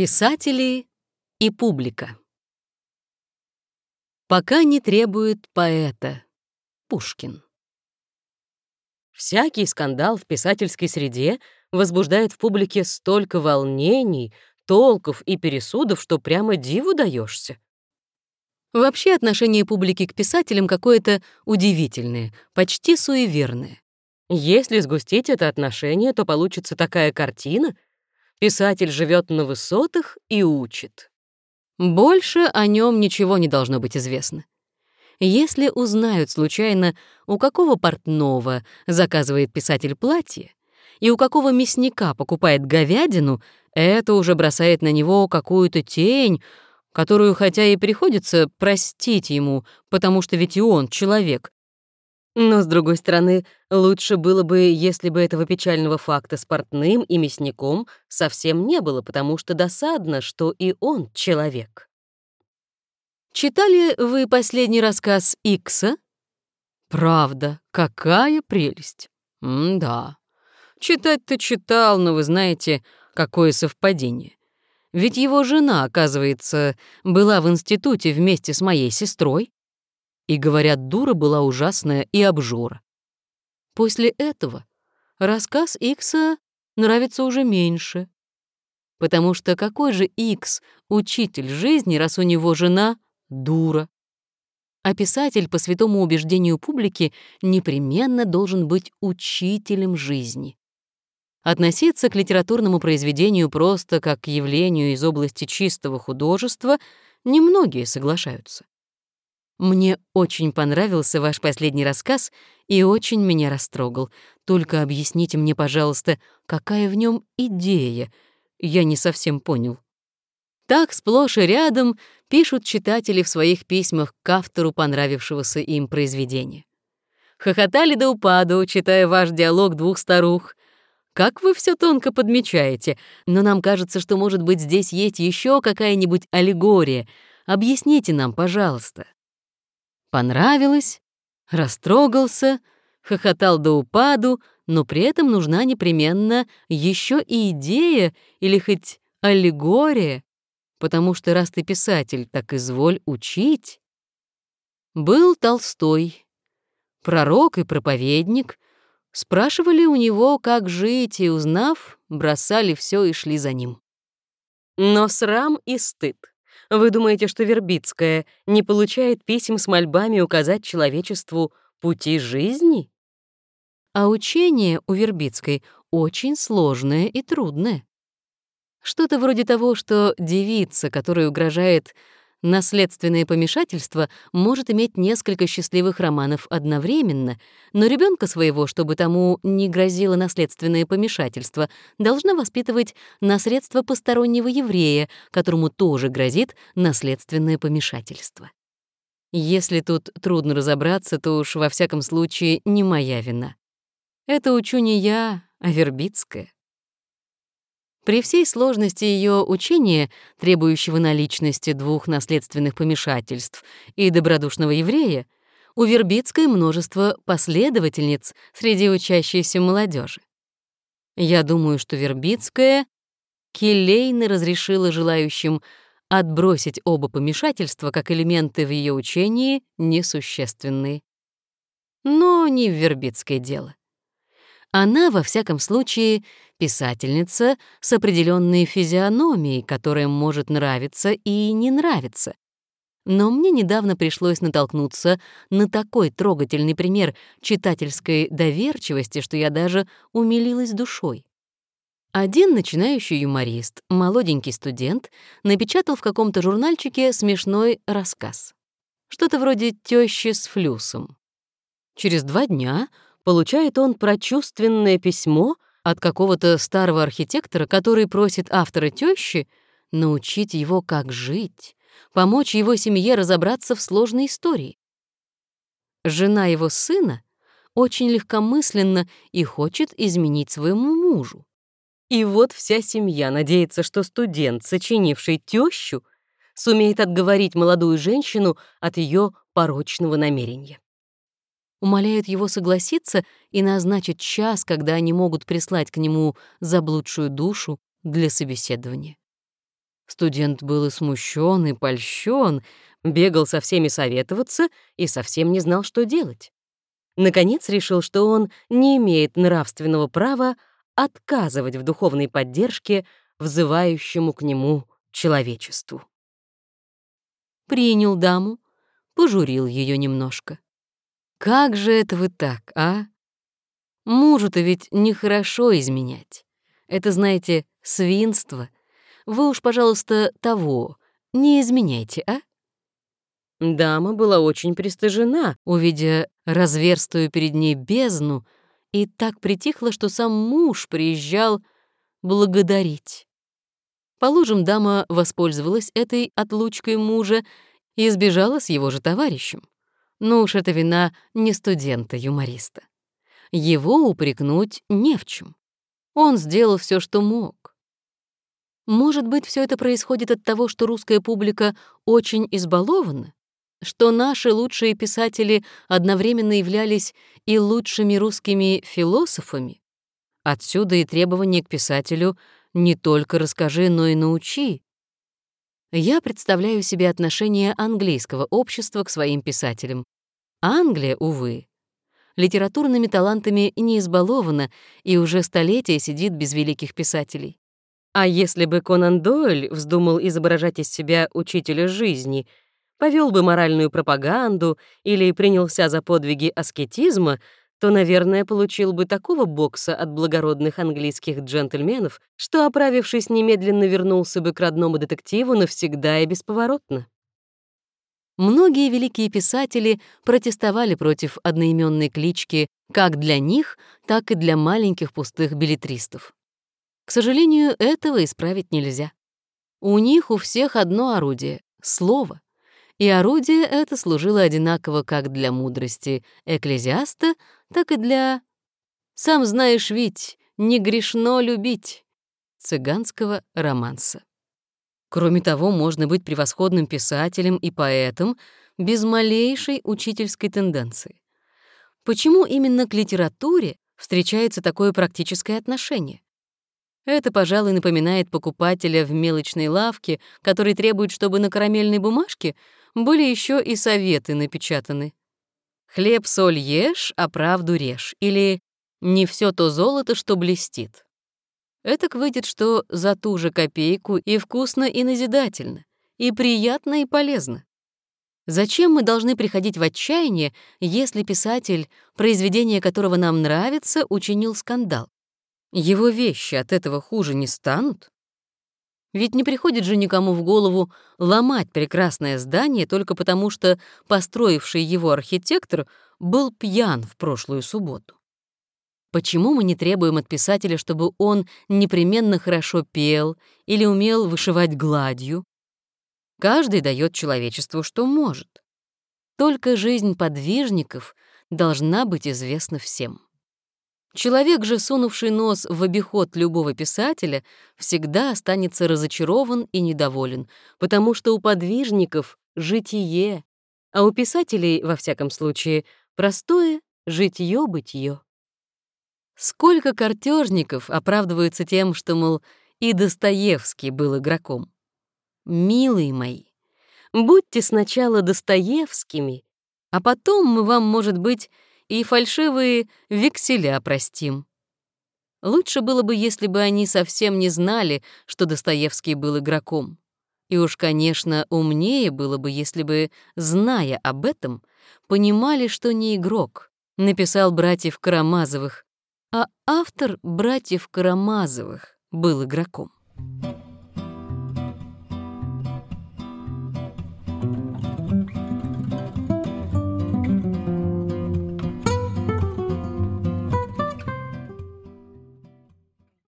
Писатели и публика. Пока не требует поэта. Пушкин. Всякий скандал в писательской среде возбуждает в публике столько волнений, толков и пересудов, что прямо диву даешься. Вообще отношение публики к писателям какое-то удивительное, почти суеверное. Если сгустить это отношение, то получится такая картина — Писатель живет на высотах и учит. Больше о нем ничего не должно быть известно. Если узнают случайно, у какого портного заказывает писатель платье и у какого мясника покупает говядину, это уже бросает на него какую-то тень, которую хотя и приходится простить ему, потому что ведь и он человек, но, с другой стороны, лучше было бы, если бы этого печального факта с портным и мясником совсем не было, потому что досадно, что и он человек. Читали вы последний рассказ Икса? Правда, какая прелесть. М-да. Читать-то читал, но вы знаете, какое совпадение. Ведь его жена, оказывается, была в институте вместе с моей сестрой, и, говорят, дура была ужасная и обжора. После этого рассказ Икса нравится уже меньше. Потому что какой же Икс учитель жизни, раз у него жена дура? А писатель, по святому убеждению публики, непременно должен быть учителем жизни. Относиться к литературному произведению просто как к явлению из области чистого художества немногие соглашаются. Мне очень понравился ваш последний рассказ и очень меня растрогал. Только объясните мне, пожалуйста, какая в нем идея? Я не совсем понял. Так сплошь и рядом пишут читатели в своих письмах к автору понравившегося им произведения. Хохотали до упаду, читая ваш диалог двух старух. Как вы все тонко подмечаете, но нам кажется, что, может быть, здесь есть еще какая-нибудь аллегория. Объясните нам, пожалуйста. Понравилось, растрогался, хохотал до упаду, но при этом нужна непременно еще и идея или хоть аллегория, потому что раз ты писатель, так изволь учить. Был Толстой, пророк и проповедник, спрашивали у него, как жить, и, узнав, бросали все и шли за ним. Но срам и стыд вы думаете, что Вербицкая не получает писем с мольбами указать человечеству пути жизни? А учение у Вербицкой очень сложное и трудное. Что-то вроде того, что девица, которой угрожает Наследственное помешательство может иметь несколько счастливых романов одновременно, но ребенка своего, чтобы тому не грозило наследственное помешательство, должна воспитывать на средства постороннего еврея, которому тоже грозит наследственное помешательство. Если тут трудно разобраться, то уж во всяком случае не моя вина. Это учу не я, а Вербицкая. При всей сложности ее учения, требующего наличности двух наследственных помешательств и добродушного еврея, у Вербицкой множество последовательниц среди учащейся молодежи. Я думаю, что Вербицкая келейно разрешила желающим отбросить оба помешательства как элементы в ее учении несущественные. Но не в Вербицкое дело. Она, во всяком случае, писательница с определенной физиономией, которая может нравиться и не нравиться. Но мне недавно пришлось натолкнуться на такой трогательный пример читательской доверчивости, что я даже умилилась душой. Один начинающий юморист, молоденький студент, напечатал в каком-то журнальчике смешной рассказ. Что-то вроде «Тёщи с флюсом». Через два дня получает он прочувственное письмо от какого-то старого архитектора, который просит автора тещи научить его, как жить, помочь его семье разобраться в сложной истории. Жена его сына очень легкомысленно и хочет изменить своему мужу. И вот вся семья надеется, что студент, сочинивший тещу, сумеет отговорить молодую женщину от ее порочного намерения умоляют его согласиться и назначить час, когда они могут прислать к нему заблудшую душу для собеседования. Студент был и смущен, и польщен, бегал со всеми советоваться и совсем не знал, что делать. Наконец решил, что он не имеет нравственного права отказывать в духовной поддержке взывающему к нему человечеству. Принял даму, пожурил ее немножко. «Как же это вы так, а? Мужу-то ведь нехорошо изменять. Это, знаете, свинство. Вы уж, пожалуйста, того, не изменяйте, а?» Дама была очень пристыжена, увидя разверстую перед ней бездну, и так притихла, что сам муж приезжал благодарить. Положим, дама воспользовалась этой отлучкой мужа и сбежала с его же товарищем. Но уж это вина не студента-юмориста. Его упрекнуть не в чем. Он сделал все, что мог. Может быть, все это происходит от того, что русская публика очень избалована? что наши лучшие писатели одновременно являлись и лучшими русскими философами. Отсюда и требование к писателю «не только расскажи, но и научи». Я представляю себе отношение английского общества к своим писателям. Англия, увы, литературными талантами не избалована и уже столетия сидит без великих писателей. А если бы Конан Дойль вздумал изображать из себя учителя жизни — повел бы моральную пропаганду или принялся за подвиги аскетизма, то, наверное, получил бы такого бокса от благородных английских джентльменов, что, оправившись, немедленно вернулся бы к родному детективу навсегда и бесповоротно. Многие великие писатели протестовали против одноименной клички как для них, так и для маленьких пустых билетристов. К сожалению, этого исправить нельзя. У них у всех одно орудие — слово — и орудие это служило одинаково как для мудрости экклезиаста, так и для «сам знаешь ведь, не грешно любить» цыганского романса. Кроме того, можно быть превосходным писателем и поэтом без малейшей учительской тенденции. Почему именно к литературе встречается такое практическое отношение? Это, пожалуй, напоминает покупателя в мелочной лавке, который требует, чтобы на карамельной бумажке были еще и советы напечатаны. «Хлеб, соль ешь, а правду режь» или «Не все то золото, что блестит». Этак выйдет, что за ту же копейку и вкусно, и назидательно, и приятно, и полезно. Зачем мы должны приходить в отчаяние, если писатель, произведение которого нам нравится, учинил скандал? Его вещи от этого хуже не станут? Ведь не приходит же никому в голову ломать прекрасное здание только потому, что построивший его архитектор был пьян в прошлую субботу. Почему мы не требуем от писателя, чтобы он непременно хорошо пел или умел вышивать гладью? Каждый дает человечеству, что может. Только жизнь подвижников должна быть известна всем. Человек же, сунувший нос в обиход любого писателя, всегда останется разочарован и недоволен, потому что у подвижников — житие, а у писателей, во всяком случае, простое житье-бытие. Сколько картежников оправдываются тем, что, мол, и Достоевский был игроком. Милые мои, будьте сначала Достоевскими, а потом мы вам, может быть, и фальшивые векселя простим. Лучше было бы, если бы они совсем не знали, что Достоевский был игроком. И уж, конечно, умнее было бы, если бы, зная об этом, понимали, что не игрок, написал братьев Карамазовых, а автор братьев Карамазовых был игроком. Thank you.